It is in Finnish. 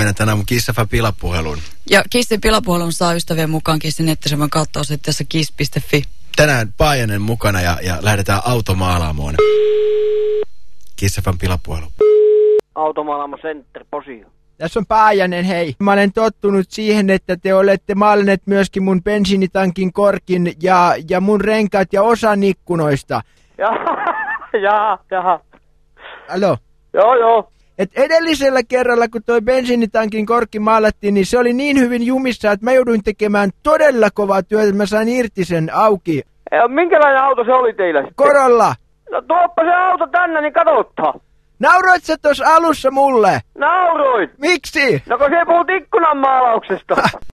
mennä tänään mun kissafä pilapuheluun. Ja Kissin pilapuhelun saa ystävien mukaan Kissin nettisivun kautta osoitteessa kiss.fi. Tänään Paajanen mukana ja, ja lähdetään automaalaamoon. Kissafän pilapuhelu. Automaalaamo Center, Posio. Tässä on Paajanen, hei. Mä olen tottunut siihen, että te olette maalinneet myöskin mun bensiinitankin korkin ja, ja mun renkaat ja osan ikkunoista. Jaha, jaha, jaha. Alo? Joo, joo. Et edellisellä kerralla, kun toi bensiinitankin korkki maalattiin, niin se oli niin hyvin jumissa, että mä jouduin tekemään todella kovaa työtä, että mä sain irti sen auki. Ja minkälainen auto se oli teillä sitten? Korolla! No tuoppa se auto tänne, niin katottaa. Nauroit sä tuossa alussa mulle? Nauroit. Miksi? No kun se puhut ikkunan maalauksesta.